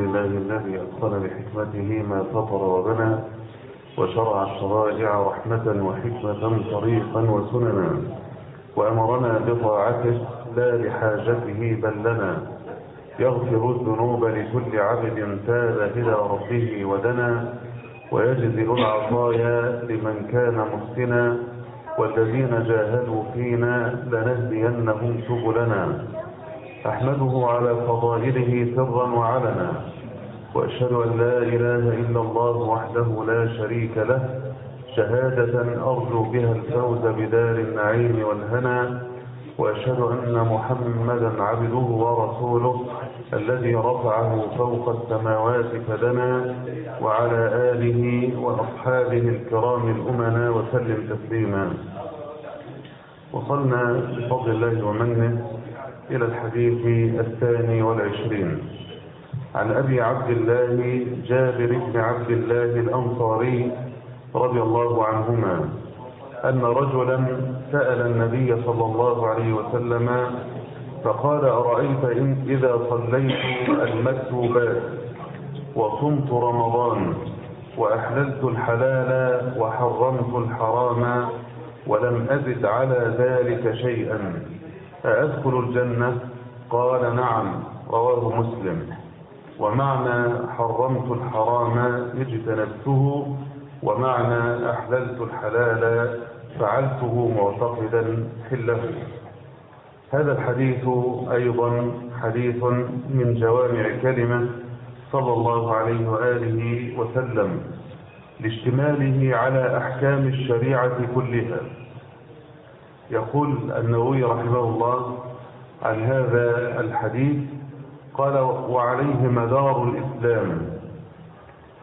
لله الذي أتقن بحكمته ما فطر وبنى وشرع الشرائع رحمة وحكمة طريقا وسننا وأمرنا بطاعته لا لحاجته بل لنا يغفر الذنوب لكل عبد تاب إلى ربه ودنا ويجزل العطايا لمن كان محسنا والذين جاهدوا فينا لنهدينهم سبلنا أحمده على فضائله سرا وعلنا وأشهد أن لا إله إلا الله وحده لا شريك له شهادة أرجو بها الفوز بدار النعيم والهنا وأشهد أن محمدا عبده ورسوله الذي رفعه فوق السماوات فدنا وعلى آله وأصحابه الكرام الأمنا وسلم تسليما. وصلنا بفضل الله ومنه إلى الحديث الثاني والعشرين. عن أبي عبد الله جابر بن عبد الله الأنصاري رضي الله عنهما أن رجلا سأل النبي صلى الله عليه وسلم فقال أرأيت إن إذا صليت المكتوبات وصمت رمضان وأحللت الحلال وحرمت الحرام ولم أزد على ذلك شيئا. أأدخل الجنة؟ قال نعم رواه مسلم. ومعنى حرمت الحرام اجتنبته ومعنى أحللت الحلال فعلته معتقدا حله. هذا الحديث أيضا حديث من جوامع كلمة صلى الله عليه وآله وسلم لاشتماله على أحكام الشريعة كلها. يقول النووي رحمه الله عن هذا الحديث قال وعليه مدار الإسلام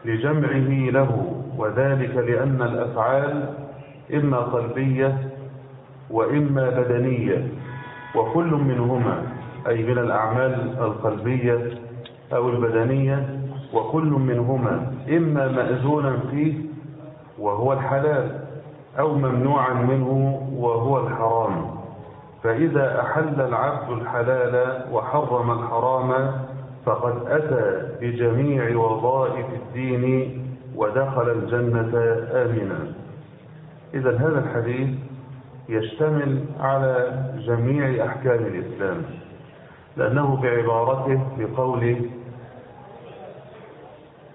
لجمعه له وذلك لأن الأفعال إما قلبية وإما بدنية وكل منهما أي من الأعمال القلبية أو البدنية وكل منهما إما مأذونا فيه وهو الحلال أو ممنوعا منه وهو الحرام. فإذا أحل العبد الحلال وحرم الحرام فقد أتى بجميع وظائف الدين ودخل الجنة آمنا. إذا هذا الحديث يشتمل على جميع أحكام الإسلام لأنه بعبارته بقوله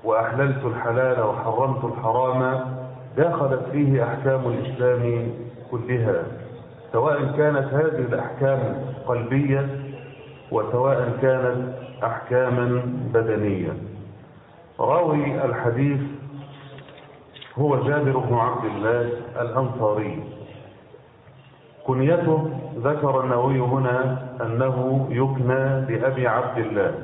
وأحللت الحلال وحرمت الحرام دخلت فيه أحكام الإسلام كلها سواء كانت هذه الأحكام قلبية وسواء كانت أحكاما بدنية. راوي الحديث هو جابر بن عبد الله الأنصاري. كنيته ذكر النووي هنا أنه يكنى بأبي عبد الله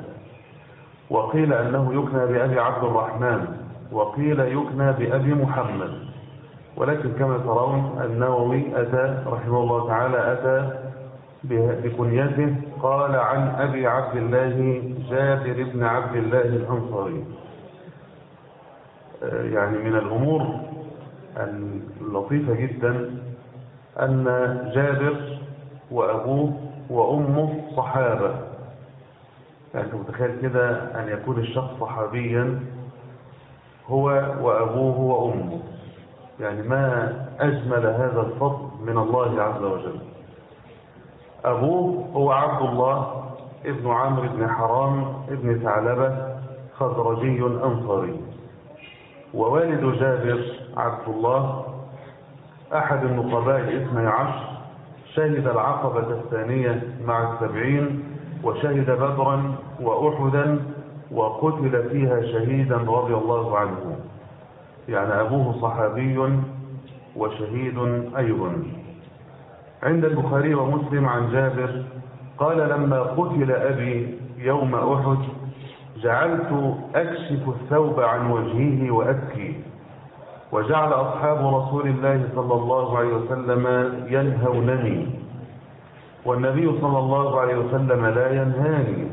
وقيل أنه يكنى بأبي عبد الرحمن وقيل يكنى بأبي محمد. ولكن كما ترون النووي أتى رحمه الله تعالى أتى بكنيته. قال عن أبي عبد الله جابر بن عبد الله الأنصاري. يعني من الأمور اللطيفة جدا أن جابر وأبوه وأمه صحابة. يعني متخيل كده أن يكون الشخص صحابيا هو وأبوه وأمه. يعني ما أجمل هذا الفضل من الله عز وجل. أبوه هو عبد الله ابن عمرو بن حرام ابن ثعلبة خزرجي أنصاري. ووالد جابر عبد الله أحد النقباء الاثني عشر شهد العقبة الثانية مع السبعين وشهد بدرا وأحدا وقتل فيها شهيدا رضي الله عنه. يعني أبوه صحابي وشهيد أيضا. عند البخاري ومسلم عن جابر قال لما قتل أبي يوم أحد جعلت أكشف الثوب عن وجهه وأبكي. وجعل أصحاب رسول الله صلى الله عليه وسلم ينهونني. والنبي صلى الله عليه وسلم لا ينهاني.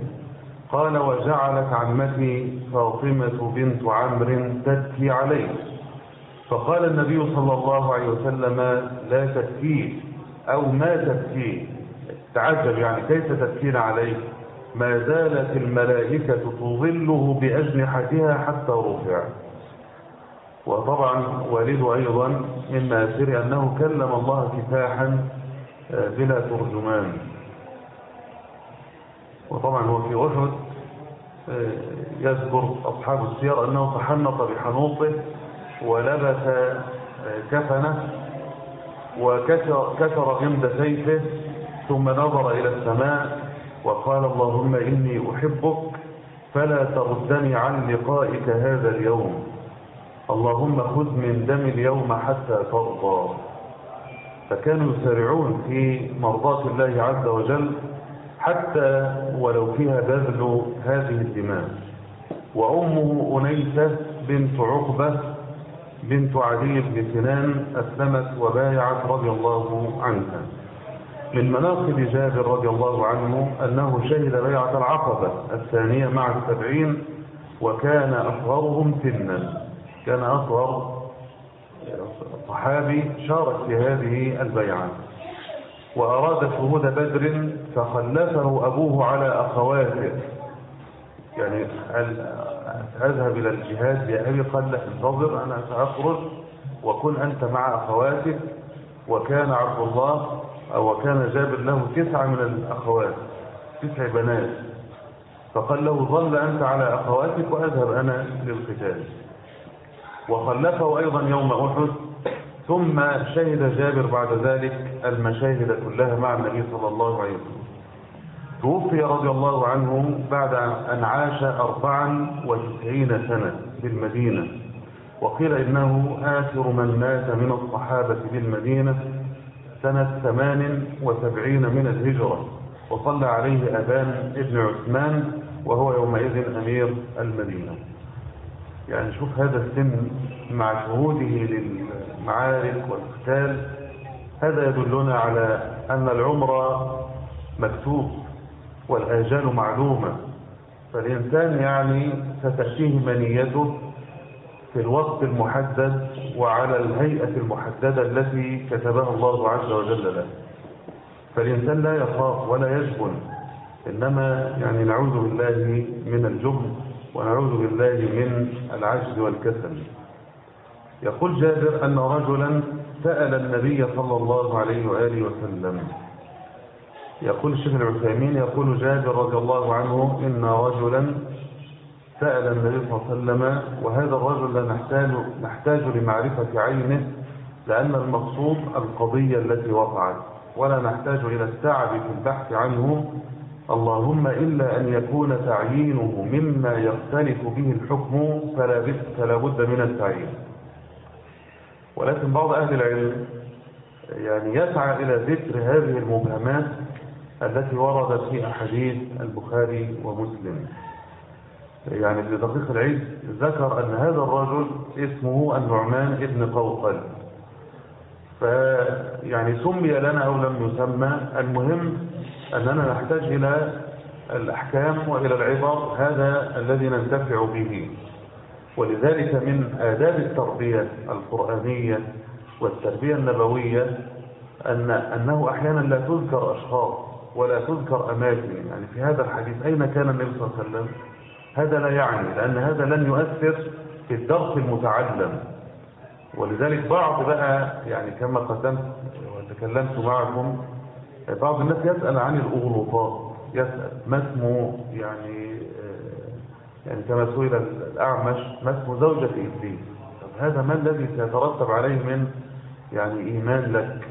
قال وجعلت عمتي فاطمة بنت عمرو تبكي عليه. فقال النبي صلى الله عليه وسلم لا تبكيه أو ما تبكيه تعجب يعني كيف تبكين عليه؟ ما زالت الملائكة تظله بأجنحتها حتى رفع. وطبعا والده أيضا من مآثر أنه كلم الله كفاحا بلا ترجمان. وطبعا هو في أحد يذكر أصحاب السير أنه تحنط بحنوطه ولبس كفنه وكسر غمد سيفه ثم نظر إلى السماء وقال اللهم إني أحبك فلا تردني عن لقائك هذا اليوم. اللهم خذ من دم اليوم حتى ترضى. فكانوا يسارعون في مرضاة الله عز وجل حتى ولو فيها بذل هذه الدماء. وأمه أنيسة بنت عقبة بنت علي بن سنان أسلمت وبايعت رضي الله عنها. من مناقب جابر رضي الله عنه أنه شهد بيعة العقبة الثانية مع السبعين وكان أصغرهم سنا. كان أصغر صحابي شارك في هذه البيعة. وأراد شهود بدر فخلفه أبوه على أخواته يعني أذهب إلى الجهاد بأبي قال لا انتظر أنا سأخرج وكن أنت مع أخواتك. وكان عبد الله أو وكان جابر له تسعة من الأخوات تسع بنات. فقال له ظل أنت على أخواتك وأذهب أنا للقتال. وخلفه أيضا يوم أحد. ثم شهد جابر بعد ذلك المشاهد كلها مع النبي صلى الله عليه وسلم. توفي رضي الله عنه بعد أن عاش أربعا وتسعين سنة بالمدينة وقيل إنه آخر من مات من الصحابة بالمدينة سنة ثمان وسبعين من الهجرة. وصلى عليه أبان ابن عثمان وهو يومئذ أمير المدينة. يعني شوف هذا السن مع شهوده للمعارك والقتال هذا يدلنا على أن العمر مكتوب. والآجال معلومة. فالإنسان يعني ستأتيه منيته في الوقت المحدد وعلى الهيئة المحددة التي كتبها الله عز وجل له. فالإنسان لا يخاف ولا يجبن إنما يعني نعوذ بالله من الجبن ونعوذ بالله من العجز والكسل. يقول جابر أن رجلا سأل النبي صلى الله عليه وآله وسلم يقول الشيخ العثيمين يقول جابر رضي الله عنه إن رجلا سأل النبي صلى الله عليه وسلم وهذا الرجل لا نحتاج, نحتاج لمعرفة عينه لأن المقصود القضية التي وقعت ولا نحتاج إلى التعب في البحث عنه. اللهم إلا أن يكون تعيينه مما يختلف به الحكم فلا بد من التعيين. ولكن بعض أهل العلم يعني يسعى إلى ذكر هذه المبهمات التي وردت في أحاديث البخاري ومسلم. يعني ابن دقيق العيد ذكر أن هذا الرجل اسمه النعمان ابن قوقل. فيعني سمي لنا أو لم يسمى المهم أننا نحتاج إلى الأحكام وإلى العبر هذا الذي ننتفع به. ولذلك من آداب التربية القرآنية والتربية النبوية أن أنه أحيانا لا تذكر أشخاص. ولا تذكر أماكن. يعني في هذا الحديث أين كان النبي صلى الله عليه وسلم؟ هذا لا يعني لأن هذا لن يؤثر في الدرس المتعلم. ولذلك بعض بقى يعني كما قدمت وتكلمت معكم بعض الناس يسأل عن الأغلوطات يسأل ما اسمه يعني يعني كما سئل الأعمش ما اسم زوجة إبليس؟ هذا ما الذي سيترتب عليه من يعني إيمان لك؟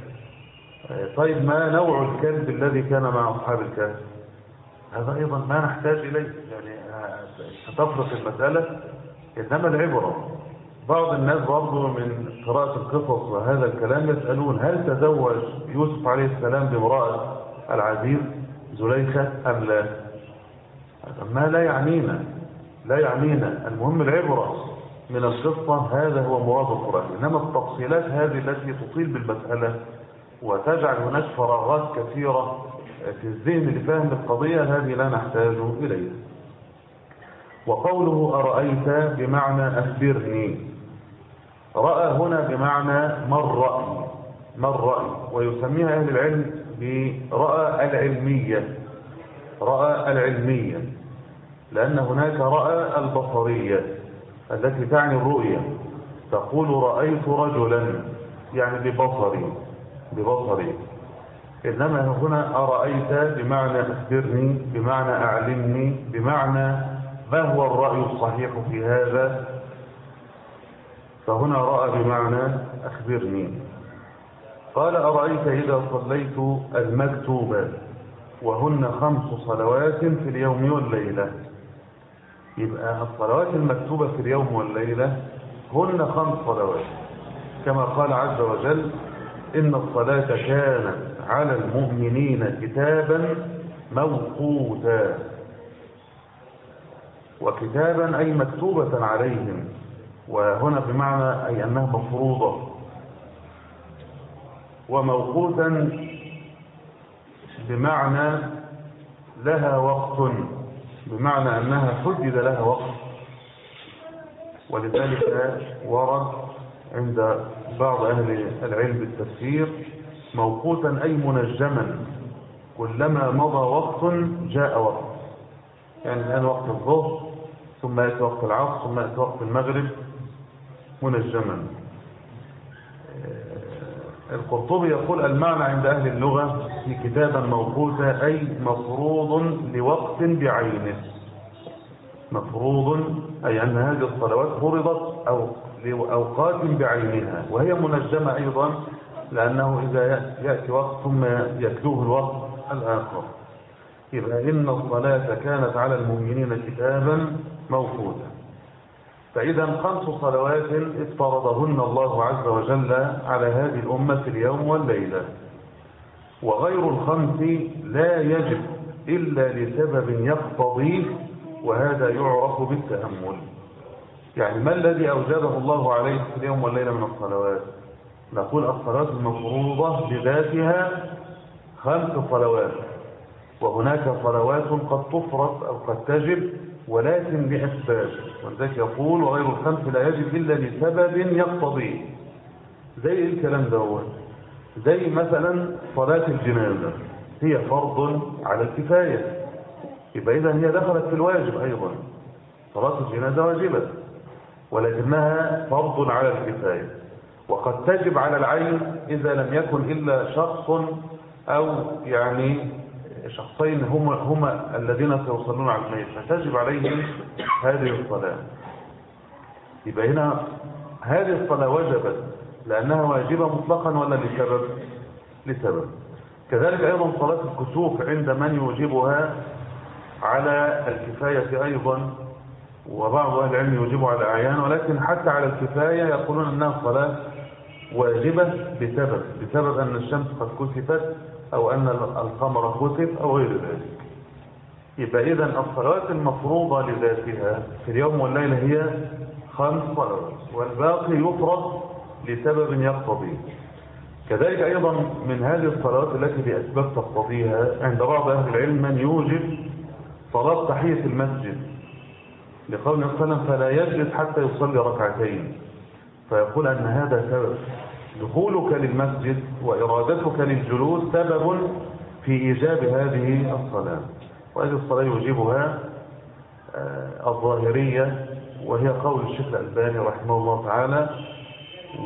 طيب ما نوع الكلب الذي كان مع أصحاب الكهف؟ هذا أيضا ما نحتاج إليه يعني ستفرق المسألة إنما العبرة. بعض الناس برضه من قراءة القصص وهذا الكلام يسألون هل تزوج يوسف عليه السلام بامرأة العزيز زليخة أم لا؟ ما لا يعنينا لا يعنينا. المهم العبرة من القصة هذا هو مراد القرآن. إنما التفصيلات هذه التي تطيل بالمسألة وتجعل هناك فراغات كثيرة في الذهن لفهم القضية هذه لا نحتاج إليها. وقوله أرأيت بمعنى أخبرني. رأى هنا بمعنى من رأي من رأي. ويسميها أهل العلم برأى العلمية رأى العلمية لأن هناك رأى البصرية التي تعني الرؤية. تقول رأيت رجلا يعني ببصري. ببصري إنما هنا أرأيت بمعنى أخبرني بمعنى أعلمني بمعنى ما هو الرأي الصحيح في هذا؟ فهنا رأى بمعنى أخبرني. قال أرأيت إذا صليت المكتوبة وهن خمس صلوات في اليوم والليلة. يبقى الصلوات المكتوبة في اليوم والليلة هن خمس صلوات. كما قال عز وجل إن الصلاة كانت على المؤمنين كتابا موقوتا. وكتابا أي مكتوبة عليهم. وهنا بمعنى أي أنها مفروضة. وموقوتا بمعنى لها وقت. بمعنى أنها حدد لها وقت. ولذلك ورد عند بعض أهل العلم بالتفسير موقوتا أي منجما كلما مضى وقت جاء وقت. يعني الآن وقت الظهر ثم يأتي وقت العصر ثم يأتي وقت المغرب منجما. القرطبي يقول المعنى عند أهل اللغة في كتابا موقوتا أي مفروض لوقت بعينه. مفروض أي أن هذه الصلوات فرضت أو لأوقات بعينها. وهي منجمة أيضا لأنه إذا يأتي وقت ثم يتلوه الوقت الآخر. يبقى إن الصلاة كانت على المؤمنين كتابا موقوتا. فإذا خمس صلوات افترضهن الله عز وجل على هذه الأمة اليوم والليلة. وغير الخمس لا يجب إلا لسبب يقتضيه وهذا يعرف بالتأمل. يعني ما الذي أوجبه الله عليه في اليوم والليلة من الصلوات؟ نقول الصلاة المفروضة بذاتها خمس صلوات وهناك صلوات قد تفرض أو قد تجب ولكن لأسباب ولذلك يقول وغير الخمس لا يجب إلا لسبب يقتضيه زي الكلام دوت زي مثلا صلاة الجنازة هي فرض على الكفاية. يبقى إذا هي دخلت في الواجب أيضا. صلاة الجنازة واجبة. ولكنها فرض على الكفاية. وقد تجب على العين إذا لم يكن إلا شخص أو يعني شخصين هما, هما الذين سيصلون على الميت. فتجب عليهم هذه الصلاة. يبقى هنا هذه الصلاة وجبت لأنها واجبة مطلقا ولا لسبب؟ لسبب. كذلك أيضا صلاة الكسوف عند من يوجبها على الكفاية أيضا وبعض أهل العلم يوجب على أعيان ولكن حتى على الكفاية يقولون أنها صلاة واجبة بسبب بسبب أن الشمس قد كسفت أو أن القمر كسف أو غير ذلك. يبقى إذا الصلوات المفروضة لذاتها في اليوم والليلة هي خمس صلوات والباقي يفرض لسبب يقتضي. كذلك أيضا من هذه الصلوات التي بأسباب تقتضيها عند بعض أهل العلم من يوجب صلاة تحية المسجد. لقول صلى الله عليه وسلم فلا يجلس حتى يصلي ركعتين. فيقول أن هذا سبب. دخولك للمسجد وإرادتك للجلوس سبب في إيجاب هذه الصلاة. وهذه الصلاة يجيبها الظاهرية وهي قول الشيخ الألباني رحمه الله تعالى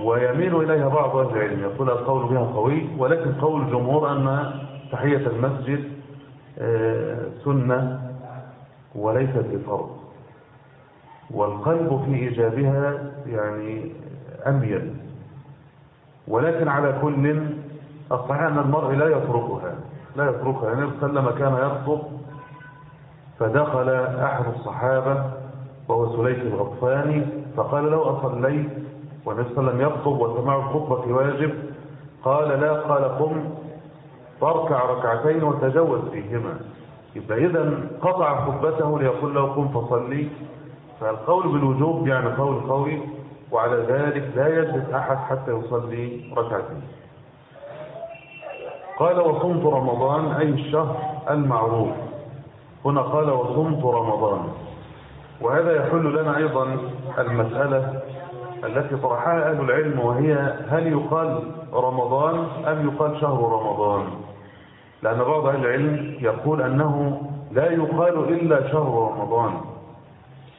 ويميل إليها بعض أهل العلم. يقول القول بها قوي ولكن قول الجمهور أن تحية المسجد سنة وليست بفرض. والقلب في إيجابها يعني أميل ولكن على كل الصحيح أن المرء لا يتركها لا يتركها. يعني سلم كان يخطب فدخل أحد الصحابة وهو سليك الغطفاني فقال لو أصليت؟ والنبي صلى الله عليه وسلم يخطب وسماع الخطبة واجب. قال لا قال قم فاركع ركعتين وتجوز فيهما. إذا قطع خطبته ليقول له قم فصلي. فالقول بالوجوب يعني قول قوي وعلى ذلك لا يجلس أحد حتى يصلي ركعتين. قال وصمت رمضان أي الشهر المعروف. هنا قال وصمت رمضان. وهذا يحل لنا أيضا المسألة التي طرحها أهل العلم وهي هل يقال رمضان أم يقال شهر رمضان؟ لأن بعض أهل العلم يقول أنه لا يقال إلا شهر رمضان.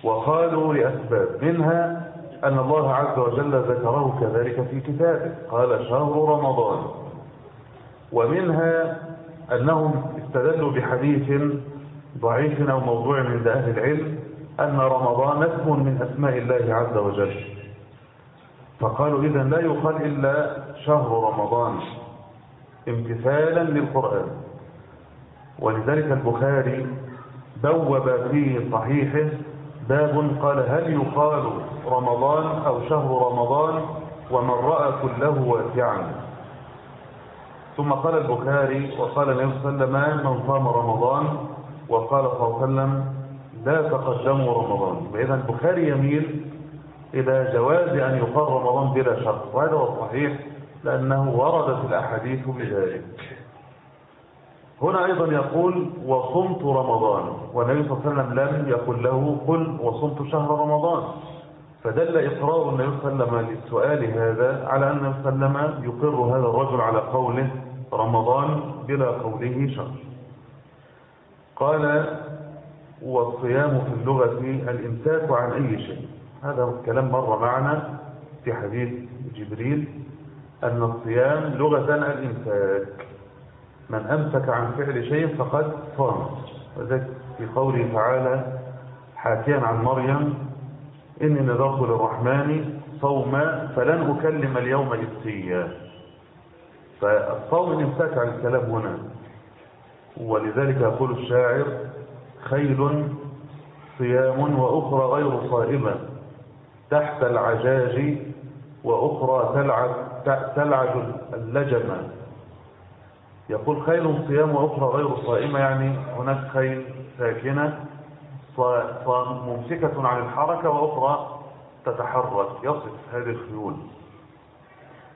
وقالوا لأسباب منها أن الله عز وجل ذكره كذلك في كتابه قال شهر رمضان. ومنها أنهم استدلوا بحديث ضعيف أو موضوع عند أهل العلم أن رمضان اسم من أسماء الله عز وجل. فقالوا إذا لا يقال إلا شهر رمضان امتثالا للقرآن. ولذلك البخاري بوب في صحيحه باب قال هل يقال رمضان أو شهر رمضان ومن رأى كله واسعا ثم قال البخاري وقال النبي صلى الله عليه وسلم من صام رمضان وقال صلى الله عليه وسلم لا تقدموا رمضان. فإذا البخاري يميل إلى جواز أن يقال رمضان بلا شرط وهذا هو الصحيح لأنه وردت الأحاديث بذلك. هنا أيضا يقول وصمت رمضان والنبي صلى الله عليه وسلم لم يقل له قل وصمت شهر رمضان. فدل إقرار النبي صلى الله عليه وسلم للسؤال هذا على أن النبي صلى الله عليه وسلم يقر هذا الرجل على قوله رمضان بلا قوله شهر. قال والصيام في اللغة الإمساك عن أي شيء. هذا الكلام مر معنا في حديث جبريل أن الصيام لغة الإمساك. من أمسك عن فعل شيء فقد صام وذلك في قوله تعالى حاكيا عن مريم إني نذرت للرحمن صوما فلن أكلم اليوم إنسيا فالصوم الإمساك عن الكلام هنا. ولذلك يقول الشاعر خيل صيام وأخرى غير صائمة تحت العجاج وأخرى تلعج, تلعج اللجمة. يقول خيل صيام وأخرى غير صائمة يعني هناك خيل ساكنة ممسكة عن الحركة وأخرى تتحرك يصف هذه الخيول.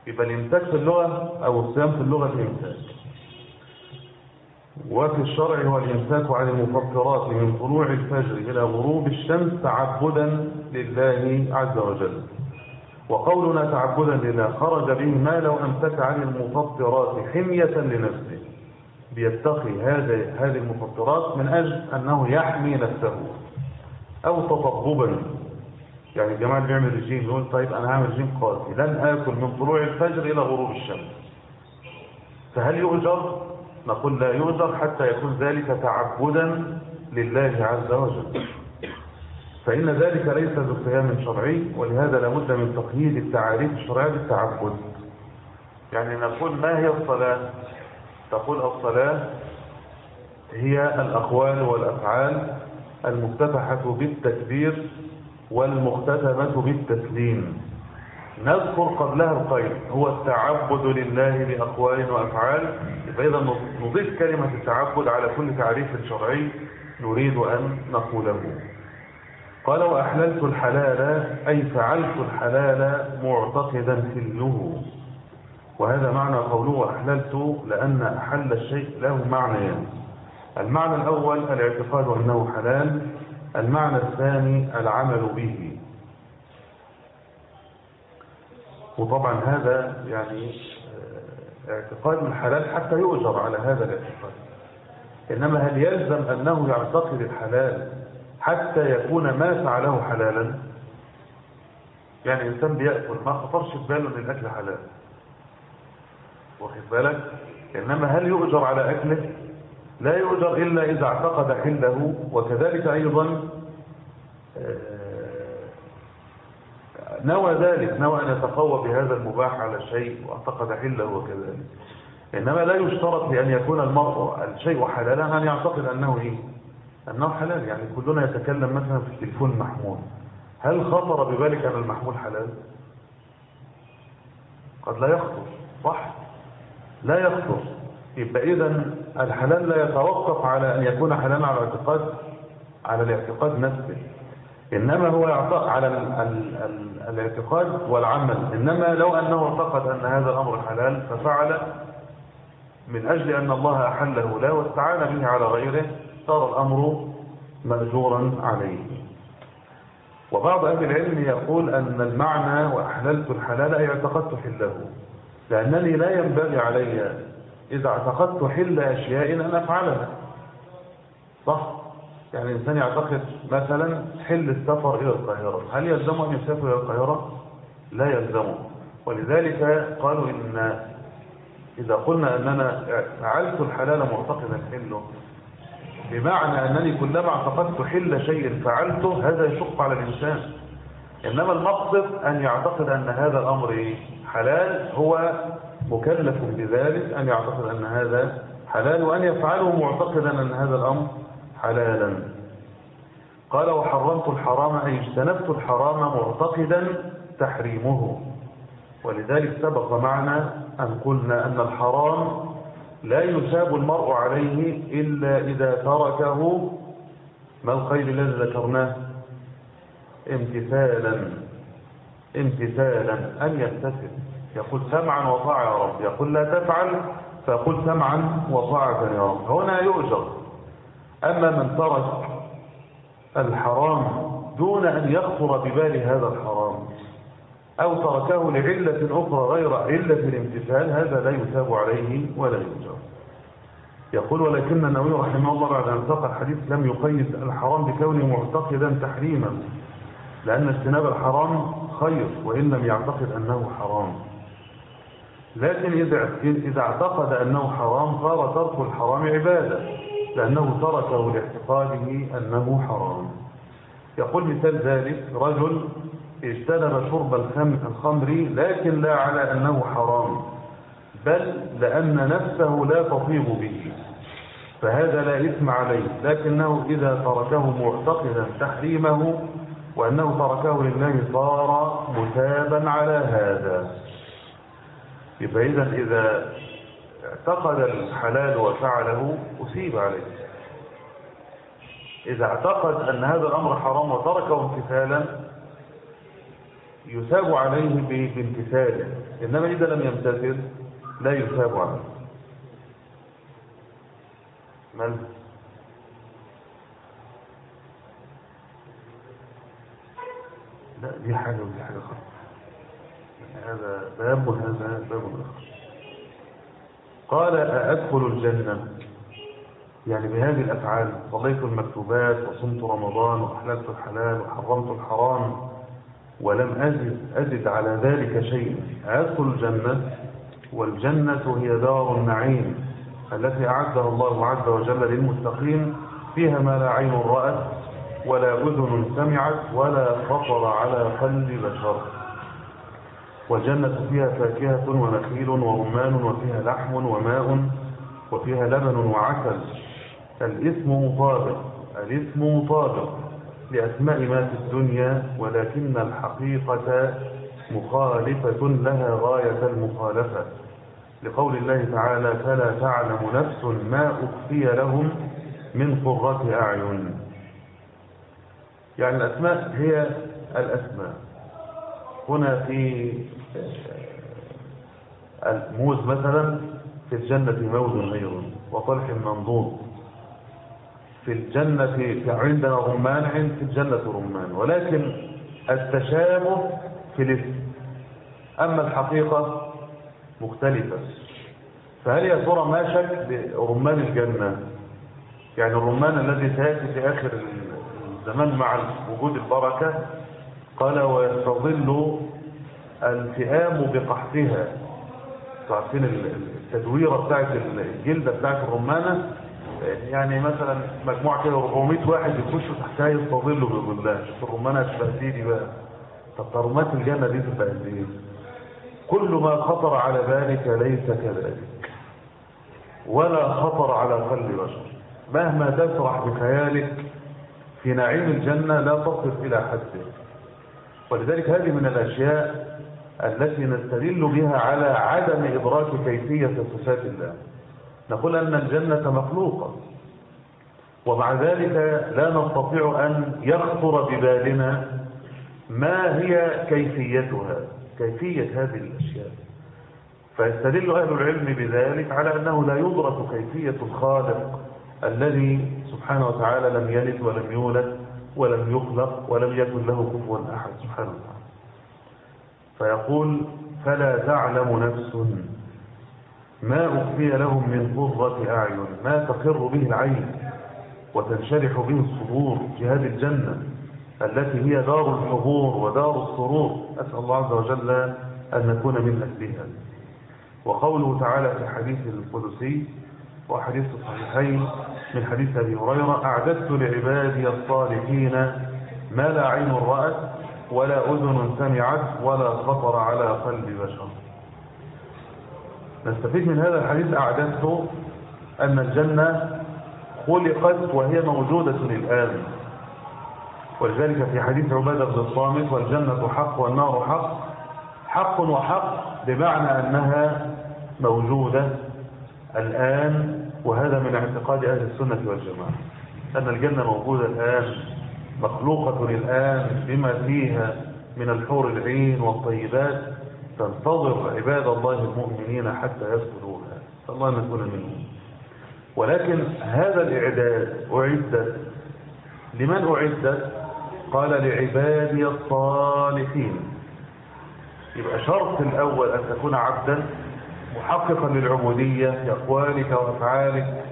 يبقى الإمساك في اللغة أو الصيام في اللغة الإمساك وفي الشرع هو الإمساك عن المفطرات من طلوع الفجر إلى غروب الشمس تعبدا لله عز وجل. وقولنا تعبدا لله خرج به ما لو أمسك عن المفطرات حمية لنفسه. بيتقي هذه هذه المفطرات من أجل أنه يحمي نفسه. أو تطببا. يعني الجماعة اللي بيعمل رجيم يقول طيب أنا هعمل رجيم قاسي لن آكل من طلوع الفجر إلى غروب الشمس. فهل يؤجر؟ نقول لا يؤجر حتى يكون ذلك تعبدا لله عز وجل. فإن ذلك ليس بصيام شرعي ولهذا لابد من تقييد التعاريف الشرعية بالتعبد. يعني نقول ما هي الصلاة؟ تقول الصلاة هي الأقوال والأفعال المفتتحة بالتكبير والمختتمة بالتسليم. نذكر قبلها القيد هو التعبد لله بأقوال وأفعال. فإذا نضيف كلمة التعبد على كل تعريف شرعي نريد أن نقوله. قال وأحللت الحلال أي فعلت الحلال معتقدا حله وهذا معنى قوله أحللت لأن أحل الشيء له يعني. المعنى الأول الاعتقاد أنه حلال المعنى الثاني العمل به. وطبعا هذا يعني آه، اعتقاد الحلال حتى يؤجر على هذا الاعتقاد. إنما هل يلزم أنه يعتقد الحلال حتى يكون ما فعله حلالا. يعني إنسان بيأكل ما خطرش في باله أن الأكل حلال. واخد بالك؟ إنما هل يؤجر على أكله؟ لا يؤجر إلا إذا اعتقد حله وكذلك أيضا آه، نوى ذلك نوى أن يتقوى بهذا المباح على شيء واعتقد حله وكذلك. إنما لا يشترط لأن يكون المرء الشيء حلالا أن يعتقد أنه إيه؟ أنه حلال يعني كلنا يتكلم مثلا في التليفون المحمول هل خطر ببالك أن المحمول حلال؟ قد لا يخطر صح. لا يخطر. يبقى إذا الحلال لا يتوقف على أن يكون حلالا على الاعتقاد على الاعتقاد نفسه. إنما هو يعتقد على الاعتقاد والعمل. إنما لو أنه اعتقد أن هذا الأمر حلال ففعل من أجل أن الله أحله لا واستعان به على غيره صار الأمر مأجورا عليه. وبعض أهل العلم يقول أن المعنى وأحللت الحلال أي اعتقدت حله لأنني لا ينبغي علي إذا اعتقدت حل أشياء أن أفعلها. صح؟ يعني الإنسان يعتقد مثلا حل السفر إلى القاهرة. هل يلزمه أن يسافر إلى القاهرة؟ لا يلزمه ولذلك قالوا إن إذا قلنا أننا فعلت الحلال معتقدا حله بمعنى أنني كلما اعتقدت حل شيء فعلته هذا يشق على الإنسان. إنما المقصد أن يعتقد أن هذا الأمر حلال هو مكلف بذلك أن يعتقد أن هذا حلال وأن يفعله معتقدا أن هذا الأمر حلالا. قال وحرمت الحرام أي اجتنبت الحرام معتقدا تحريمه. ولذلك سبق معنا أن قلنا أن الحرام لا يثاب المرء عليه إلا إذا تركه ما الخير الذي ذكرناه؟ امتثالا. امتثالا. أن يمتثل. يقول سمعا وطاعة يا رب. يقول لا تفعل فيقول سمعا وطاعة يا رب. هنا يؤجر. أما من ترك الحرام دون أن يخطر ببال هذا الحرام أو تركه لعلة أخرى غير علة الامتثال هذا لا يثاب عليه ولا يؤجر يقول ولكن النووي رحمه الله بعد أن ساق الحديث لم يقيد الحرام بكونه معتقدا تحريما لأن اجتناب الحرام خير وإن لم يعتقد أنه حرام. لكن إذا اعتقد أنه حرام صار ترك الحرام عبادة لأنه تركه لاعتقاده أنه حرام. يقول مثال ذلك رجل اجتنب شرب الخمر لكن لا على أنه حرام بل لأن نفسه لا تطيب به فهذا لا إثم عليه لكنه إذا تركه معتقدا تحريمه وأنه تركه لله صار مثابا على هذا. يبقى إذا اعتقد الحلال وفعله أصيب عليه. إذا اعتقد أن هذا الأمر حرام وتركه امتثالا يثاب عليه بامتثاله. إنما إذا لم يمتثل لا يثاب عليه. من؟ لا دي حاجة ودي حاجة خالص. هذا باب وهذا باب آخر. قال أأدخل الجنة؟ يعني بهذه الأفعال صليت المكتوبات وصمت رمضان وأحللت الحلال وحرمت الحرام. ولم أزد, أزد على ذلك شيء. أدخل الجنة والجنة هي دار النعيم التي أعدها الله عز وجل للمتقين. فيها ما لا عين رأت ولا أذن سمعت ولا خطر على قلب بشر. والجنة فيها فاكهة ونخيل ورمان وفيها لحم وماء وفيها لبن وعسل. الاسم مطابق الاسم مطابق. لأسماء ما في الدنيا ولكن الحقيقة مخالفة لها غاية المخالفة. لقول الله تعالى فلا تعلم نفس ما أخفي لهم من قرة أعين. يعني الأسماء هي الأسماء. هنا في الموز مثلا في الجنة موز غير وطلح منضود في الجنة عندنا رمان عند في الجنة رمان. ولكن التشابه في الاسم. أما الحقيقة مختلفة. فهل يا ترى ما شك برمان الجنة؟ يعني الرمان الذي سيأتي في آخر الزمان مع وجود البركة قال ويستظل الفئام بقحفها عارفين التدويرة بتاعت الجلدة بتاعت الرمانة يعني مثلا مجموعة كده 400 واحد يخشوا تحتها يستظلوا بظلها شوف الرمانة قد دي بقى. طب ترمات الجنة دي تبقى قد إيه كل ما خطر على بالك ليس كذلك. ولا خطر على قلب بشر. مهما تسرح بخيالك في نعيم الجنة لا تصل إلى حده ولذلك هذه من الأشياء التي نستدل بها على عدم إدراك كيفية صفات الله. نقول أن الجنة مخلوقة. ومع ذلك لا نستطيع أن يخطر ببالنا ما هي كيفيتها كيفية هذه الأشياء. فيستدل أهل العلم بذلك على أنه لا يدرك كيفية الخالق الذي سبحانه وتعالى لم يلد ولم يولد ولم يخلق ولم يكن له كفوا أحد سبحانه وتعالى. فيقول فلا تعلم نفس ما أخفي لهم من قرة أعين ما تقر به العين وتنشرح به الصدور في هذه الجنة التي هي دار الحضور ودار السرور. أسأل الله عز وجل أن نكون من أهلها. وقوله تعالى في الحديث القدسي وحديث الصحيحين من حديث أبي هريرة أعددت لعبادي الصالحين ما لا عين رأت ولا أذن سمعت ولا خطر على قلب بشر. نستفيد من هذا الحديث أعددت أن الجنة خلقت وهي موجودة الآن ولذلك في حديث عبادة بن الصامت والجنة حق والنار حق حق وحق بمعنى أنها موجودة الآن وهذا من اعتقاد أهل السنة والجماعة. أن الجنة موجودة الآن مخلوقة الآن بما فيها من الحور العين والطيبات تنتظر عباد الله المؤمنين حتى يدخلوها الله نكون منهم. ولكن هذا الإعداد أعدت. لمن أعدت؟ قال لعبادي الصالحين. يبقى شرط الأول أن تكون عبدا محققا للعبودية في أقوالك وأفعالك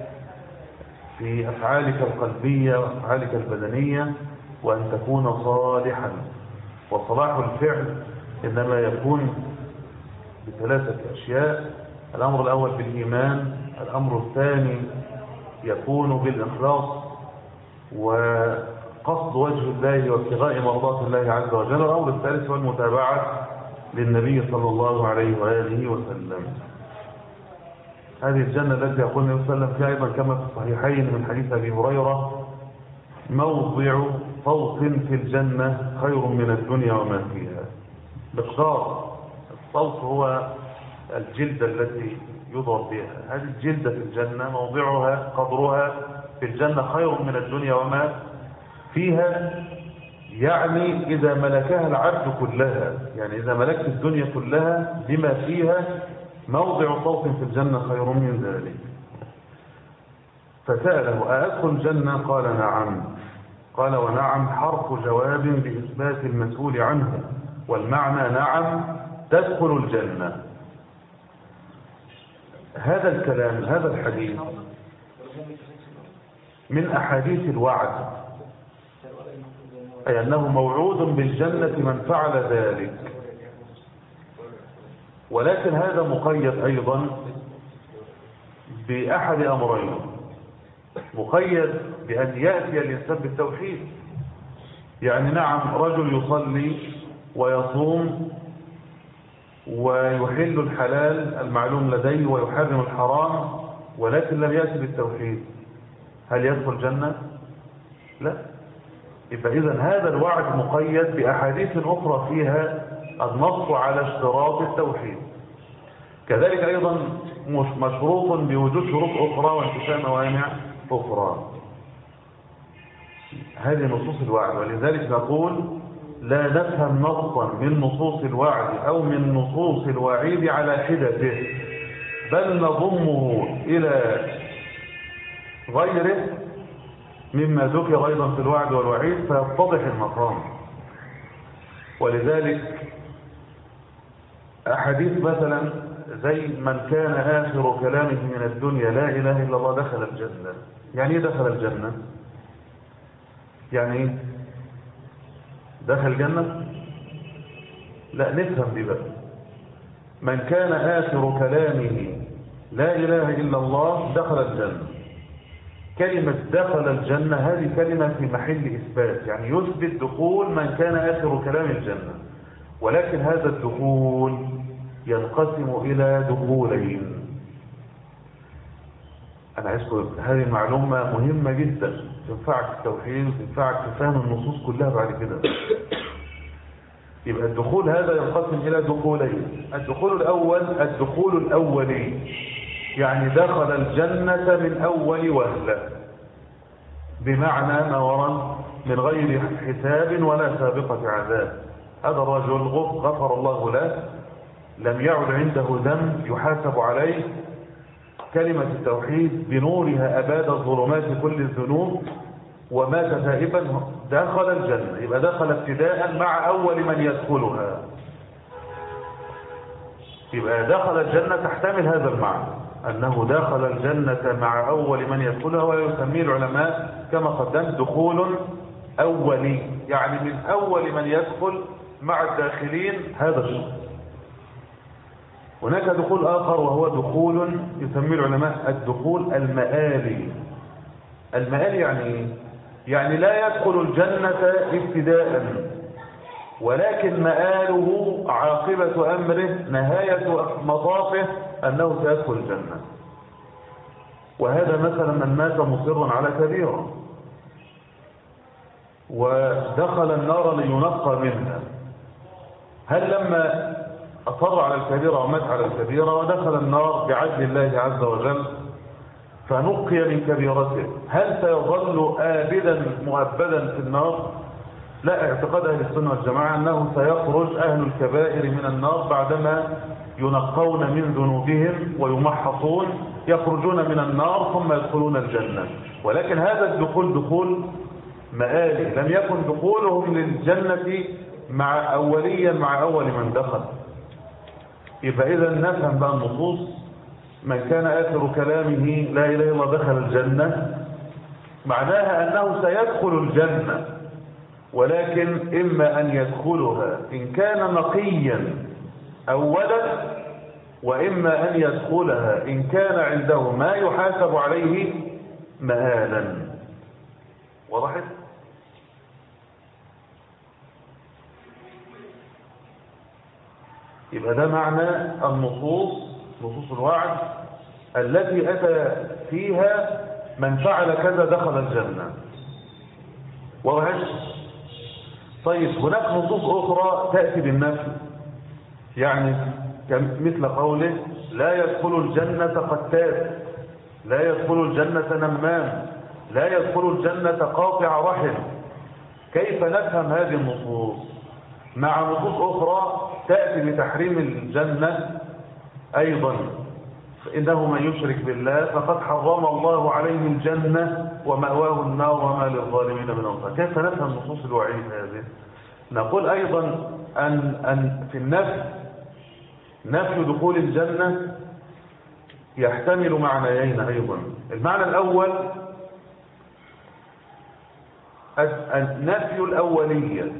في أفعالك القلبية وأفعالك البدنية وأن تكون صالحا. وصلاح الفعل إنما يكون بثلاثة أشياء. الأمر الأول بالإيمان الأمر الثاني يكون بالإخلاص وقصد وجه الله وابتغاء مرضات الله عز وجل الأمر الثالث هو المتابعة للنبي صلى الله عليه وآله وسلم. هذه الجنة التي يقول النبي صلى الله عليه وسلم فيها أيضا كما في الصحيحين من حديث أبي هريرة موضع صوت في الجنة خير من الدنيا وما فيها. بقدار الصوت هو الجلدة التي يضرب بها. هذه الجلدة في الجنة موضعها قدرها في الجنة خير من الدنيا وما فيها يعني إذا ملكها العبد كلها يعني إذا ملكت الدنيا كلها بما فيها موضع صوت في الجنة خير من ذلك. فسأله أأدخل الجنة؟ قال نعم. قال ونعم حرف جواب بإثبات المسؤول عنه. والمعنى نعم تدخل الجنة. هذا الكلام هذا الحديث من أحاديث الوعد. أي أنه موعود بالجنة من فعل ذلك. ولكن هذا مقيد أيضا بأحد أمرين. مقيد بأن يأتي الإنسان بالتوحيد. يعني نعم رجل يصلي ويصوم ويحل الحلال المعلوم لديه ويحرم الحرام ولكن لم يأتي بالتوحيد. هل يدخل الجنة؟ لا. يبقى إذا هذا الوعد مقيد بأحاديث أخرى فيها النص على اشتراط التوحيد. كذلك أيضا مشروط بوجود شروط أخرى وانتفاء موانع أخرى. هذه نصوص الوعد ولذلك نقول لا نفهم نصا من نصوص الوعد أو من نصوص الوعيد على حدته بل نضمه إلى غيره مما ذكر أيضا في الوعد والوعيد فيتضح المقام. ولذلك أحاديث مثلا زي من كان آخر كلامه من الدنيا لا إله إلا الله دخل الجنة. يعني إيه دخل الجنة؟ يعني إيه دخل الجنة لا نفهم دي بقى. من كان آخر كلامه لا إله إلا الله دخل الجنة. كلمة دخل الجنة هذه كلمة في محل إثبات. يعني يثبت دخول من كان آخر كلام الجنة. ولكن هذا الدخول ينقسم إلى دخولين. أنا عايزكم هذه المعلومة مهمة جدا تنفعك في التوحيد وتنفعك في فهم النصوص كلها بعد كده. يبقى الدخول هذا ينقسم إلى دخولين الدخول الأول الدخول الأولي. يعني دخل الجنة من أول وهلة. بمعنى ورد من غير حساب ولا سابقة عذاب. هذا الرجل غفر الله له لم يعد عنده ذنب يحاسب عليه. كلمة التوحيد بنورها أباد الظلمات كل الذنوب ومات تائبا دخل الجنة. يبقى دخل ابتداء مع أول من يدخلها. يبقى دخل الجنة تحتمل هذا المعنى أنه دخل الجنة مع أول من يدخلها ويسميه العلماء كما قدمت دخول أولي يعني من أول من يدخل مع الداخلين هذا الشخص. هناك دخول آخر وهو دخول يسميه العلماء الدخول المآلي. المآلي يعني إيه؟ يعني لا يدخل الجنة ابتداء ولكن مآله عاقبة أمره نهاية مطافه أنه سيدخل الجنة. وهذا مثلا من مات مصرا على كبيرة. ودخل النار لينقى منها. هل لما أصر على الكبيرة ومات على الكبيرة ودخل النار بعدل الله عز وجل فنقي من كبيرته. هل سيظل آبدا مؤبدا في النار؟ لا اعتقاد أهل السنة والجماعة أنه سيخرج أهل الكبائر من النار بعدما ينقون من ذنوبهم ويمحصون يخرجون من النار ثم يدخلون الجنة. ولكن هذا الدخول دخول مآلي. لم يكن دخولهم للجنة مع أوليا مع أول من دخل. يبقى إذا نفهم بقى النصوص من كان آخر كلامه لا إله إلا دخل الجنة معناها أنه سيدخل الجنة ولكن إما أن يدخلها إن كان نقيا أولا وإما أن يدخلها إن كان عنده ما يحاسب عليه مآلا وضحت؟ يبقى ده معنى النصوص نصوص الوعد التي أتى فيها من فعل كذا دخل الجنة. وضحت؟ طيب هناك نصوص أخرى تأتي بالنفي. يعني مثل قوله لا يدخل الجنة قتال لا يدخل الجنة نمام لا يدخل الجنة قاطع رحم. كيف نفهم هذه النصوص؟ مع نصوص أخرى تأتي بتحريم الجنة أيضا إنه من يشرك بالله فقد حرم الله عليه الجنة ومأواه النار وما للظالمين من أنصار. كيف نفهم نصوص الوعيد هذه؟ نقول أيضا أن, أن في النفي نفي دخول الجنة يحتمل معنيين أيضا. المعنى الأول النفي الأولية.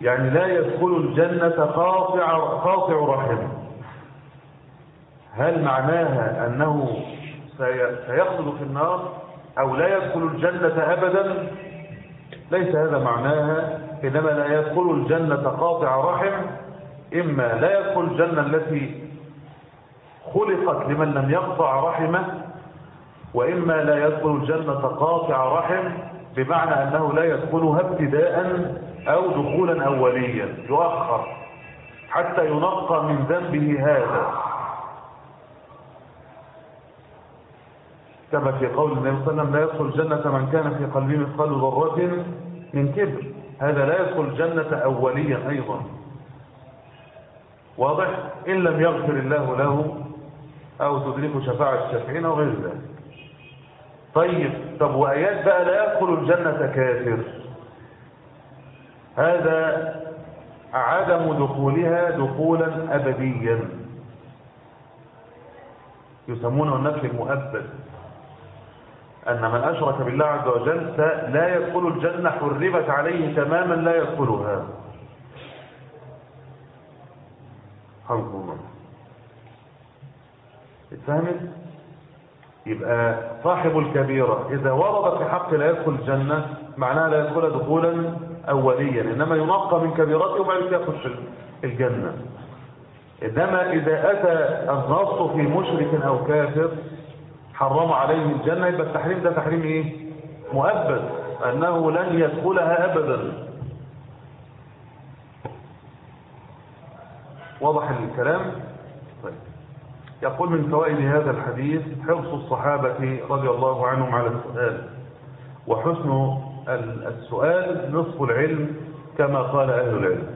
يعني لا يدخل الجنة قاطع, قاطع رحم. هل معناها أنه سيخلد في النار أو لا يدخل الجنة أبدا؟ ليس هذا معناها إنما لا يدخل الجنة قاطع رحم إما لا يدخل الجنة التي خلقت لمن لم يقطع رحمه وإما لا يدخل الجنة قاطع رحم بمعنى أنه لا يدخلها ابتداء أو دخولا أوليا يؤخر حتى ينقى من ذنبه هذا. كما في قول النبي صلى الله عليه وسلم لا يدخل الجنة من كان في قلبه مثقال ذرة من كبر. هذا لا يدخل الجنة أوليا أيضا. واضح؟ إن لم يغفر الله له أو تدركه شفاعة الشافعين أو غير ذلك. طيب طب وآيات بقى لا يدخل الجنة كافر. هذا عدم دخولها دخولا أبديا. يسمونه النفي المؤبد. أن من أشرك بالله عز وجل لا يدخل الجنة حرمت عليه تماما لا يدخلها. حرم الله. اتفهمت؟ يبقى صاحب الكبيرة إذا ورد في حق لا يدخل الجنة معناها لا يدخل دخولا أوليا إنما ينقى من كبيرته وبعد يخش الجنة إنما إذا أتى النص في مشرك أو كافر حرم عليه الجنة يبقى التحريم ده تحريم إيه؟ مؤبد أنه لن يدخلها أبدا واضح الكلام طيب. يقول من فوائد هذا الحديث حرص الصحابة رضي الله عنهم على السؤال وحسن السؤال نصف العلم كما قال أهل العلم.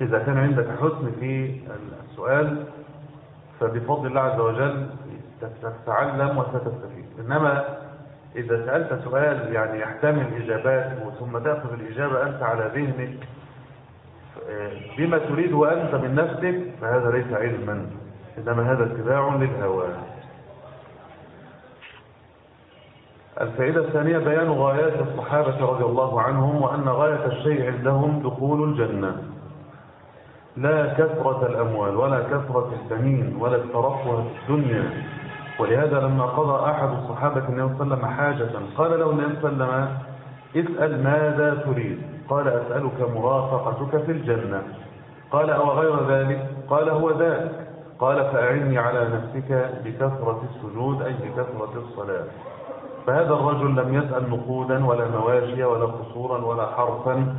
إذا كان عندك حسن في السؤال فبفضل الله عز وجل تتعلم وستستفيد. إنما إذا سألت سؤال يعني يحتمل إجابات ثم تأخذ الإجابة أنت على ذهنك بما تريد أنت من نفسك فهذا ليس علما إنما هذا اتباع للهوى. الفائدة الثانية بيان غايات الصحابة رضي الله عنهم وأن غاية الشيء عندهم دخول الجنة. لا كثرة الأموال ولا كثرة الثمين ولا الترفه في الدنيا. ولهذا لما قضى أحد الصحابة النبي صلى الله عليه وسلم حاجة قال له النبي صلى الله عليه وسلم اسأل ماذا تريد. قال أسألك مرافقتك في الجنة. قال أو غير ذلك؟ قال هو ذلك قال فأعني على نفسك بكثرة السجود أي بكثرة الصلاة. فهذا الرجل لم يسأل نقودا ولا مواشي ولا قصورا ولا حرفا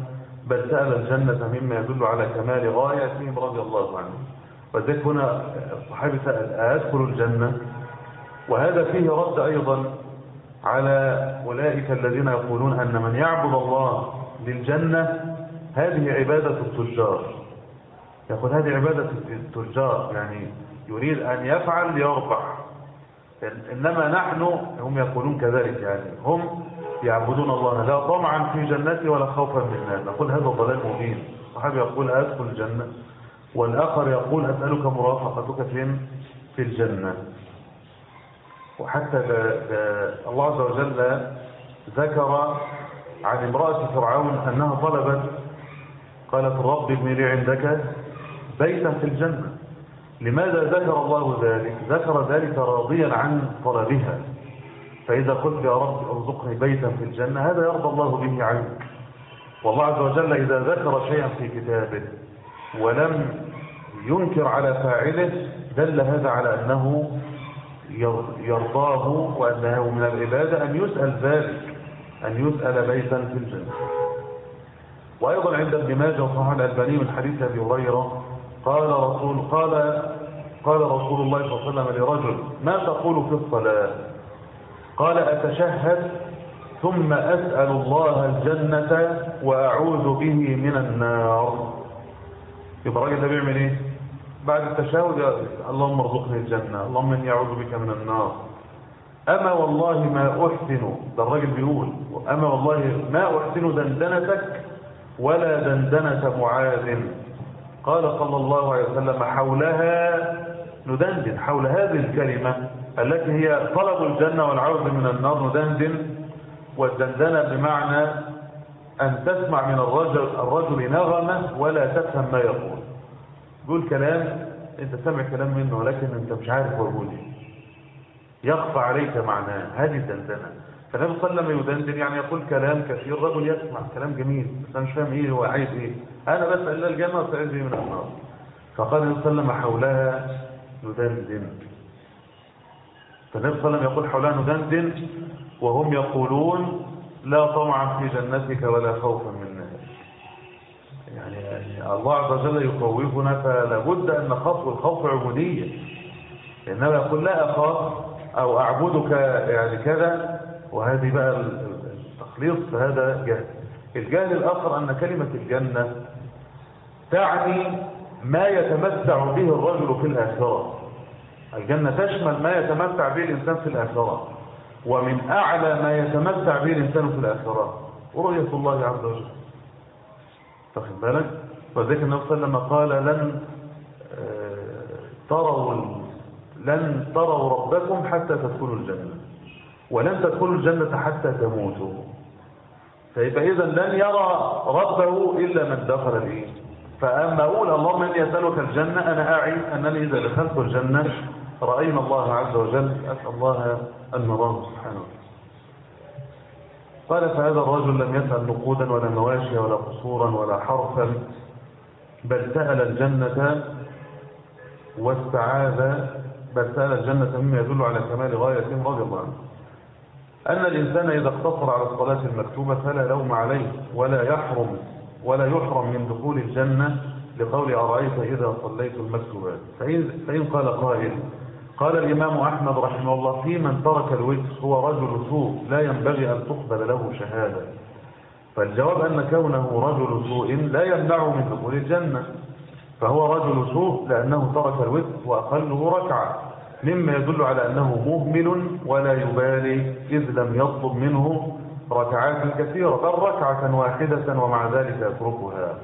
بل سأل الجنة مما يدل على كمال غايتهم رضي الله عنه. وذلك هنا الصحابي سأل أدخل الجنة؟ وهذا فيه رد أيضا على أولئك الذين يقولون أن من يعبد الله للجنة هذه عبادة التجار. يقول هذه عبادة التجار يعني يريد أن يفعل ليربح إنما نحن هم يقولون كذلك يعني. هم يعبدون الله. لا طمعا في جنته ولا خوفا من النار. نقول هذا ضلال مبين. صحابي يقول أدخل الجنة. والآخر يقول أسألك مرافقتك فين في الجنة. وحتى الله عز وجل ذكر عن امرأة فرعون أنها طلبت. قالت رب ابن لي عندك بيتا في الجنة. لماذا ذكر الله ذلك؟ ذكر ذلك راضيا عن طلبها. فإذا قلت يا رب ارزقني بيتا في الجنة هذا يرضى الله به عنك. والله عز وجل إذا ذكر شيئا في كتابه ولم ينكر على فاعله دل هذا على أنه يرضاه وأنه من العبادة أن يسأل ذلك أن يسأل بيتا في الجنة. وأيضا عند ابن ماجه وصححه الألباني من حديث أبي هريرة قال رسول قال قال رسول الله صلى الله عليه وسلم لرجل ما تقول في الصلاة؟ قال أتشهد ثم أسأل الله الجنة وأعوذ به من النار. يبقى الراجل ده بيعمل إيه؟ بعد التشهد اللهم ارزقني الجنة اللهم إني أعوذ بك من النار. أما والله ما أحسن. ده الراجل بيقول أما والله ما أحسن دندنتك ولا دندنة معاذ. قال صلى الله عليه وسلم حولها ندندن حول هذه الكلمة التي هي طلب الجنة والعوذ من النار ندندن والدندنة بمعنى أن تسمع من الرجل, الرجل نغمة ولا تفهم ما يقول. يقول كلام أنت سمع كلام منه ولكن أنت مش عارف هو يقول إيه. يخفى عليك معناه هذه الدندنة. فالنبي صلى الله عليه وسلم يدندن يعني يقول كلام كثير رجل يسمع كلام جميل بس أنا مش فاهم إيه هو عايز إيه. أنا بسال الله الجنه وسأل به من النار فقال النبي صلى الله عليه وسلم حولها ندندن. فالنبي صلى الله عليه وسلم يقول حولها ندندن وهم يقولون لا طمعا في جنتك ولا خوفا من يعني الله عز وجل يخوفنا فلا بد أن نخاف والخوف عبودية. إنما يقول لا أخاف أو أعبدك يعني كذا وهذه بقى التخليص فهذا جهل الجهل الآخر أن كلمة الجنة تعني ما يتمتع به الرجل في الآخرة. الجنة تشمل ما يتمتع به الإنسان في الآخرة. ومن أعلى ما يتمتع به الإنسان في الآخرة رؤية الله عز وجل. واخد بالك؟ وذلك النبي صلى الله عليه وسلم قال لن تروا لن تروا ربكم حتى تدخلوا الجنة. ولن تدخلوا الجنة حتى تموتوا. فيبقى إذا لن يرى ربه إلا من دخل به. فأما أقول اللهم إني أسألك الجنة أنا أعي أنني إذا دخلت الجنة رأينا الله عز وجل أسأل الله أن نراه سبحانه وتعالى. قال فهذا الرجل لم يسأل نقودا ولا مواشي ولا قصورا ولا حرفا بل سأل الجنة واستعاذ بل سأل الجنة مما يدل على كمال غاية رضي الله عنه. أن الإنسان إذا اقتصر على الصلاة المكتوبة فلا لوم عليه ولا يحرم ولا يحرم من دخول الجنة لقول أرأيت إذا صليت المكتوبات فإن, فإن قال قائل قال الإمام أحمد رحمه الله في من ترك الوتر هو رجل سوء لا ينبغي أن تقبل له شهادة. فالجواب أن كونه رجل سوء لا يمنعه من دخول الجنة فهو رجل سوء لأنه ترك الوتر وأقله ركعة. مما يدل على أنه مهمل ولا يبالي إذ لم يطلب منه ركعات كثيرة بل ركعة واحدة ومع ذلك يتركها.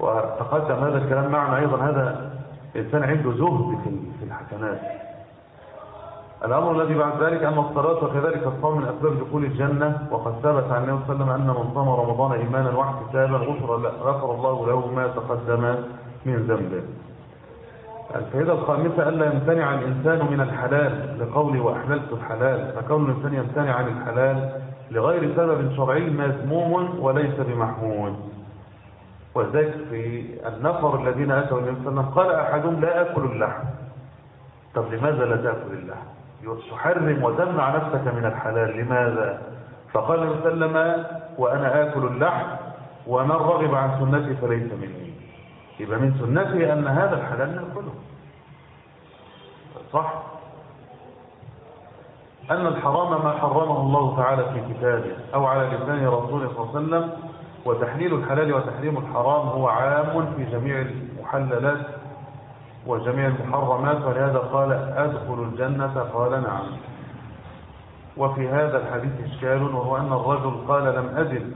وتقدم هذا الكلام معنا أيضا هذا الإنسان عنده زهد في الحسنات. الأمر الذي بعد ذلك أن الصلاة وكذلك الصوم من أسباب دخول الجنة. وقد ثبت عن النبي صلى الله عليه وسلم أن من صام رمضان إيمانا واحتسابا غفر, الله له ما تقدم من ذنبه. الفائدة الخامسة ألا يمتنع الإنسان من الحلال لقوله وأحللت الحلال فكون الإنسان يمتنع عن الحلال لغير سبب شرعي مذموم وليس بمحمود وذلك في النفر الذين أتوا النبي صلى الله قال أحدهم لا أكل اللحم. طب لماذا لا تأكل اللحم؟ تحرم وتمنع نفسك من الحلال لماذا؟ فقال النبي صلى الله عليه وسلم وأنا آكل اللحم ومن رغب عن سنتي فليس مني. يبقى من سنته أن هذا الحلال نأكله. صح؟ أن الحرام ما حرمه الله تعالى في كتابه أو على لسان رسوله صلى الله عليه وسلم وتحليل الحلال وتحريم الحرام هو عام في جميع المحللات وجميع المحرمات ولهذا قال أدخل الجنة؟ قال نعم. وفي هذا الحديث إشكال وهو أن الرجل قال لم أدل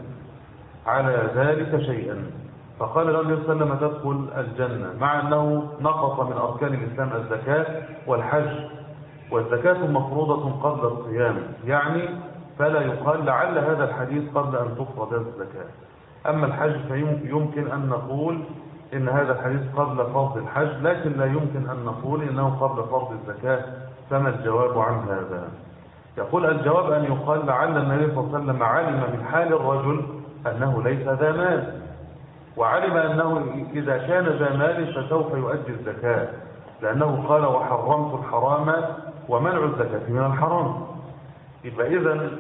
على ذلك شيئا. فقال له النبي صلى الله عليه وسلم تدخل الجنة مع أنه نقص من أركان الإسلام الزكاة والحج. والزكاة مفروضة قبل الصيام يعني فلا يقال لعل هذا الحديث قبل أن تفرض الزكاة. أما الحج فيمكن أن نقول إن هذا الحديث قبل فرض الحج لكن لا يمكن أن نقول إنه قبل فرض الزكاة. فما الجواب عن هذا؟ يقول الجواب أن يقال لعل النبي صلى الله عليه وسلم علم من حال الرجل أنه ليس ذا مال. وعلم أنه إذا كان ذا مال فسوف يؤدي الزكاة لأنه قال وحرمت الحرام ومنع الزكاة من الحرام. يبقى إذا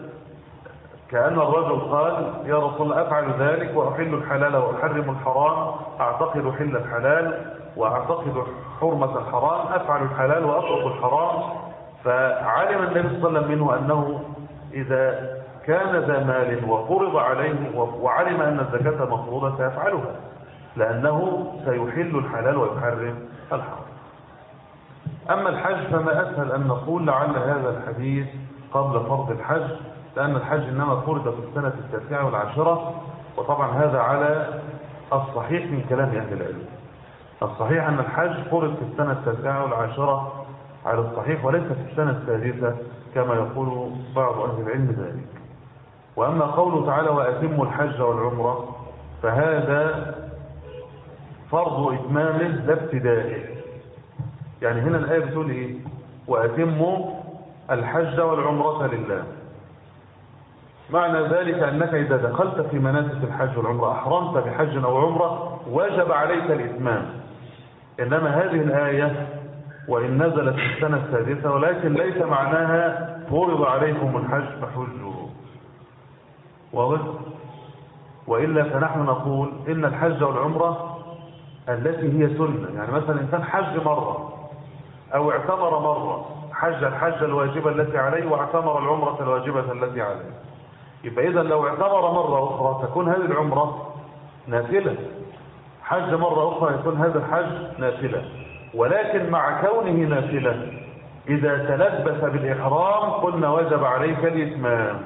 كأن الرجل قال يا رسول أفعل ذلك وأحل الحلال وأحرم الحرام أعتقد حل الحلال وأعتقد حرمة الحرام أفعل الحلال وأترك الحرام. فعلم النبي صلى الله عليه وسلم منه أنه إذا كان ذا مال وفرض عليه وعلم أن الزكاة مفروضة سيفعلها لأنه سيحل الحلال ويحرم الحرام. أما الحج فما أسهل أن نقول لعل هذا الحديث قبل فرض الحج لأن الحج إنما فرض في السنة التاسعة والعاشرة وطبعا هذا على الصحيح من كلام أهل العلم. الصحيح أن الحج فرض في السنة التاسعة والعاشرة على الصحيح وليس في السنة السادسة كما يقول بعض أهل العلم ذلك. وأما قوله تعالى وأتموا الحج والعمرة فهذا فرض إتمامه لا ابتدائه يعني هنا الآية بتقول إيه؟ وأتموا الحج والعمرة لله. معنى ذلك أنك إذا دخلت في مناسك الحج والعمرة أحرمت بحج أو عمرة وجب عليك الإتمام. إنما هذه الآية وإن نزلت السنة السادسة ولكن ليس معناها فرض عليكم الحج فحجوا. واضح؟ وإلا فنحن نقول إن الحج والعمرة التي هي سنة. يعني مثلا إنسان حج مرة أو اعتمر مرة حج الحج الواجبة التي عليه واعتمر العمرة الواجبة التي عليه. يبقى إذا لو اعتمر مرة أخرى تكون هذه العمرة نافلة. حج مرة أخرى يكون هذا الحج نافلة. ولكن مع كونه نافلة إذا تلبس بالإحرام قلنا وجب عليك الإتمام.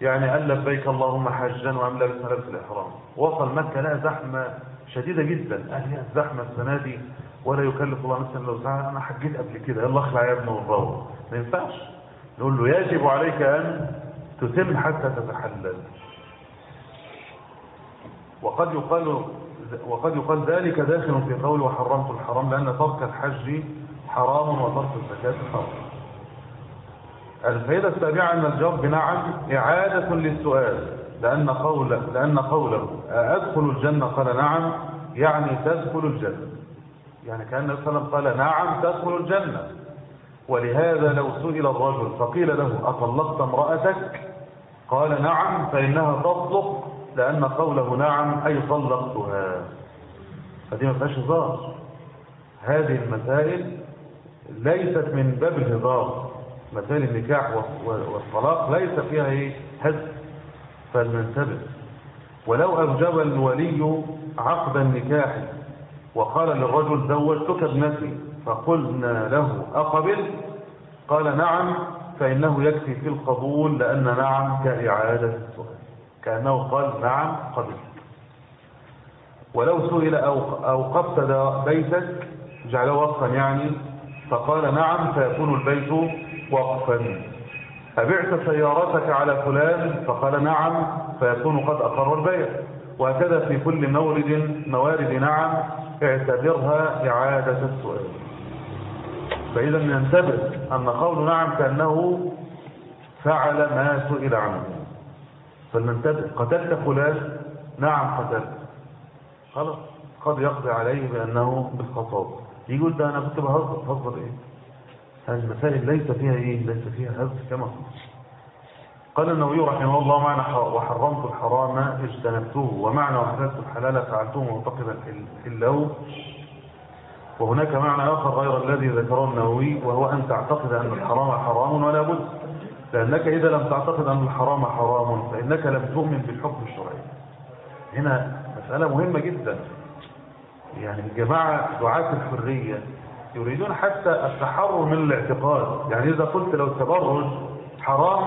يعني قال لبيك اللهم حجا وعم لابس ملابس الإحرام. وصل مكة لها زحمة شديدة جدا. قال يا الزحمة السنة دي ولا يكلف الله نفسا لو ساعة أنا حجيت قبل كده. يلا اخلع يا ابن والروح ما ينفعش. نقول له يجب عليك أن تتم حتى تتحلل. وقد يقال وقد يقال ذلك داخل في قول وحرمت الحرام لأن ترك الحج حرام وترك الزكاة حرام. الفائدة السابعة أن الجواب بنعم إعادة للسؤال لأن قوله لأن قوله أدخل الجنة قال نعم يعني تدخل الجنة. يعني كأن النبي صلى الله عليه وسلم قال نعم تدخل الجنة. ولهذا لو سئل الرجل فقيل له أطلقت امرأتك؟ قال نعم فإنها تطلق لأن قوله نعم أي طلقتها فدي ما فيهاش هزار. هذه المسائل ليست من باب الهزار. مسائل النكاح والطلاق ليس فيها إيه؟ هز. فلننتبه. ولو أوجب الولي عقد النكاح وقال للرجل زوجتك ابنتي فقلنا له أقبل. قال نعم فإنه يكفي في القبول لأن نعم كإعادة السؤال. كأنه قال نعم قبل. ولو سئل أو قفت بيتك جعله وصفا يعني. فقال نعم فيكون البيت وقفا. أبعت سيارتك على فلان؟ فقال نعم فيكون قد أقر البيع. وهكذا في كل مورد موارد نعم اعتبرها إعادة السؤال. فإذا ننتبه أن قول نعم كأنه فعل ما سئل عنه. فلننتبه قتلت فلان. نعم قتلت. خلاص. قد يقضي عليه بأنه بالخطاب. يقول ده أنا كنت بهزر بهزر إيه؟ هذه المسائل ليس فيها إيه؟ ليس فيها هز كما قال النووي رحمه الله معنى وحرمت الحرام اجتنبته ومعنى وحدثت الحلال فعلته معتقدا حله وهناك معنى آخر غير الذي ذكره النووي وهو أن تعتقد أن الحرام حرام ولا بد. لأنك إذا لم تعتقد أن الحرام حرام فإنك لم تؤمن بالحكم الشرعي. هنا مسألة مهمة جدا. يعني الجماعة دعاة الحرية يريدون حتى التحرر من الاعتقاد. يعني إذا قلت لو التبرج حرام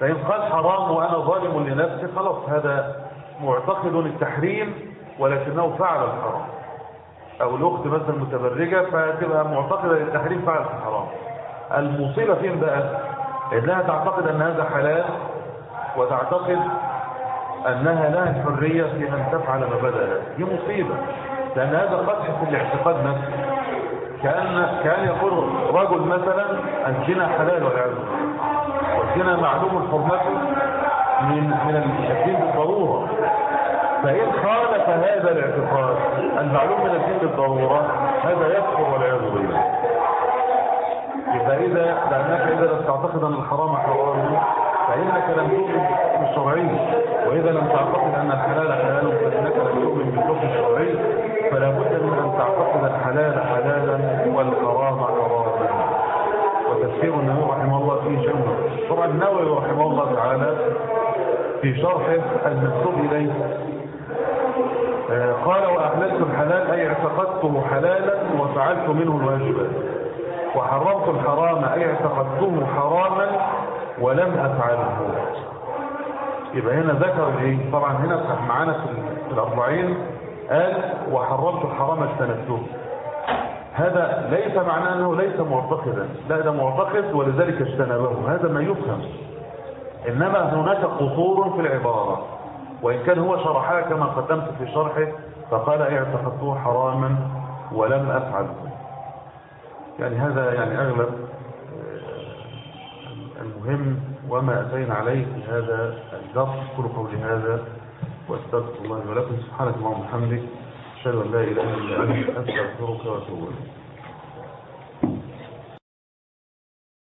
فإن قال حرام وأنا ظالم لنفسي خلاص هذا معتقد التحريم ولكنه فعل الحرام. أو الأخت مثلا متبرجة فتبقى معتقدة للتحريم فعل الحرام. المصيبة فين بقى؟ إنها تعتقد أن هذا حلال وتعتقد أنها لها الحرية في أن تفعل ما بدأ. دي مصيبة لأن هذا قدح في الاعتقاد نفسه. كأن, كأن يقول رجل مثلا الزنا حلال والعياذ والزنا معلوم حرمته من من الدين بالضرورة. فإن خالف هذا الاعتقاد المعلوم من الدين بالضرورة هذا يكفر والعياذ بالله. يبقى إذا لأنك إذا لم تعتقد أن الحرام حرام فإنك لم تؤمن بالحكم الشرعي. وإذا لم تعتقد أن الحلال حلال فإنك لم تؤمن بالحكم الشرعي. فلا بد من أن تعتقد الحلال حلالا والحرام حراما. وتفسير النبي رحمه الله فيه جمع طبعا النووي رحمه الله تعالى في شرحه المكتوب إليه. قال وأحللت الحلال أي اعتقدته حلالا وفعلت منه الواجبات. وحرمت الحرام أي اعتقدته حراما ولم أفعله. يبقى هنا ذكر إيه طبعا هنا معانا في الأربعين. قال وحرمت الحرام اجتنبته هذا ليس معناه أنه ليس معتقدا. لا ده معتقد ولذلك اجتنبه هذا ما يفهم. إنما هناك قصور في العبارة. وإن كان هو شرحها كما قدمت في شرحه فقال اعتقدته حراما ولم أفعله. يعني هذا يعني أغلب آه، المهم وما أتينا عليه في هذا الدرس. كل قول هذا وأستغفر الله ولكم. سبحانك اللهم وبحمدك أشهد أن لا إله إلا أنت أستغفرك وأتوب إليك.